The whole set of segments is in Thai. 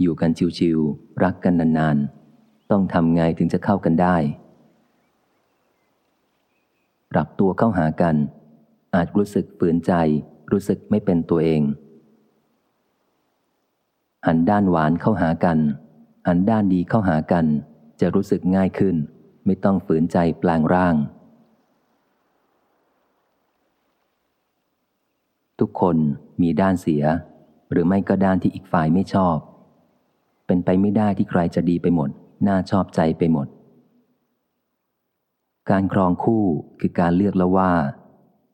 อยู่กันชิวๆรักกันนานๆ ต้องทำไงถึงจะเข้ากันได้ ปรับตัวเข้าหากัน อาจรู้สึกฝืนใจ รู้สึกไม่เป็นตัวเอง หันด้านหวานเข้าหากัน หันด้านดีเข้าหากัน จะรู้สึกง่ายขึ้น ไม่ต้องฝืนใจแปลงร่าง ทุกคนมีด้านเสีย หรือไม่ก็ด้านที่อีกฝ่ายไม่ชอบ เป็นไปไม่ได้ที่ใครจะดีไปหมด น่าชอบใจไปหมด การครองคู่คือการเลือกแล้วว่า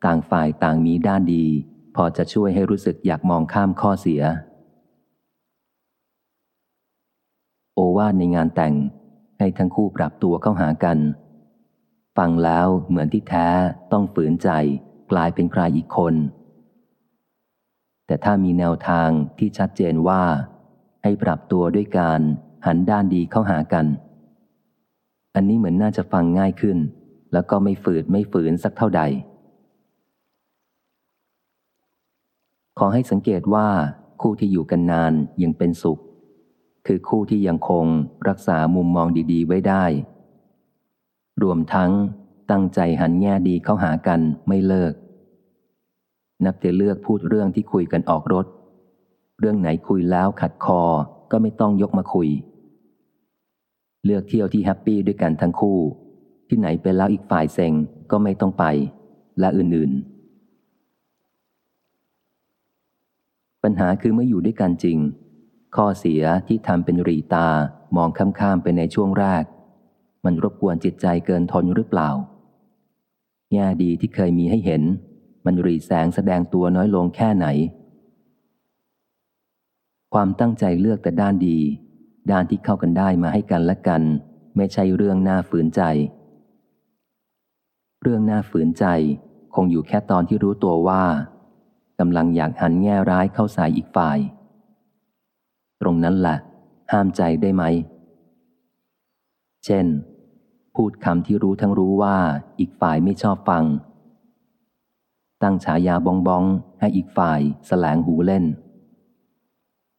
ต่างฝ่ายต่างมีด้านดี พอจะช่วยให้รู้สึกอยากมองข้ามข้อเสีย โอวาทในงานแต่งให้ทั้งคู่ปรับตัวเข้าหากัน ฟังแล้วเหมือนที่แท้ต้องฝืนใจ กลายเป็นใครอีกคน แต่ถ้ามีแนวทางที่ชัดเจนว่า ให้ปรับตัวด้วยการหันด้านดีเข้าหากัน อันนี้เหมือนน่าจะฟังง่ายขึ้น แล้วก็ไม่ฝืดไม่ฝืนสักเท่าใด ขอให้สังเกตว่าคู่ที่อยู่กันนานยังเป็นสุข คือคู่ที่ยังคงรักษามุมมองดีๆ ไว้ได้ รวมทั้งตั้งใจหันแง่ดีเข้าหากันไม่เลิก นับแต่เลือกพูดเรื่องที่คุยกันออกรถ เรื่องไหนคุยแล้วขัดคอก็ไม่ต้องยกมาคุย เลือกเที่ยวที่แฮปปี้ด้วยกันทั้งคู่ ที่ไหนไปแล้วอีกฝ่ายเซ็งก็ไม่ต้องไป และอื่นๆ ปัญหาคือเมื่ออยู่ด้วยกันจริง ข้อเสียที่ทำเป็นรีตามองข้ามๆไปในช่วงแรก มันรบกวนจิตใจเกินทนหรือเปล่าแง่ดีที่เคยมีให้เห็น มันรีแสงแสดงตัวน้อยลงแค่ไหน ความตั้งใจเลือกแต่ด้านดี ด้านที่เข้ากันได้มาให้กันและกัน ไม่ใช่เรื่องน่าฝืนใจ เรื่องน่าฝืนใจ คงอยู่แค่ตอนที่รู้ตัวว่ากำลังอยากหันแง่ร้ายเข้าใส่อีกฝ่าย ตรงนั้นแหละห้ามใจได้ไหม เช่น พูดคำที่รู้ทั้งรู้ว่าอีกฝ่ายไม่ชอบฟัง ตั้งฉายาบองบองให้อีกฝ่ายแสลงหูเล่น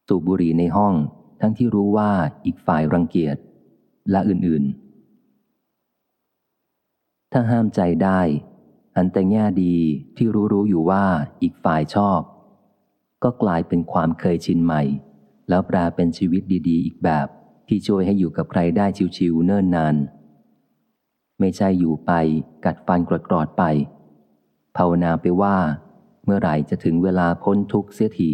สูบบุหรี่ในห้อง ทั้งที่รู้ว่าอีกฝ่ายรังเกียจ และอื่นๆ ถ้าห้ามใจได้ อันแต่แง่ดีที่รู้รู้อยู่ว่าอีกฝ่ายชอบ ก็กลายเป็นความเคยชินใหม่ แล้วแปลเป็นชีวิตดี ๆ อีกแบบที่ช่วยให้อยู่กับใครได้ชิวๆเนิ่นนาน ไม่ใช่อยู่ไปกัดฟันกรอดไป ภาวนาไปว่า เมื่อไหร่จะถึงเวลาพ้นทุกข์เสียที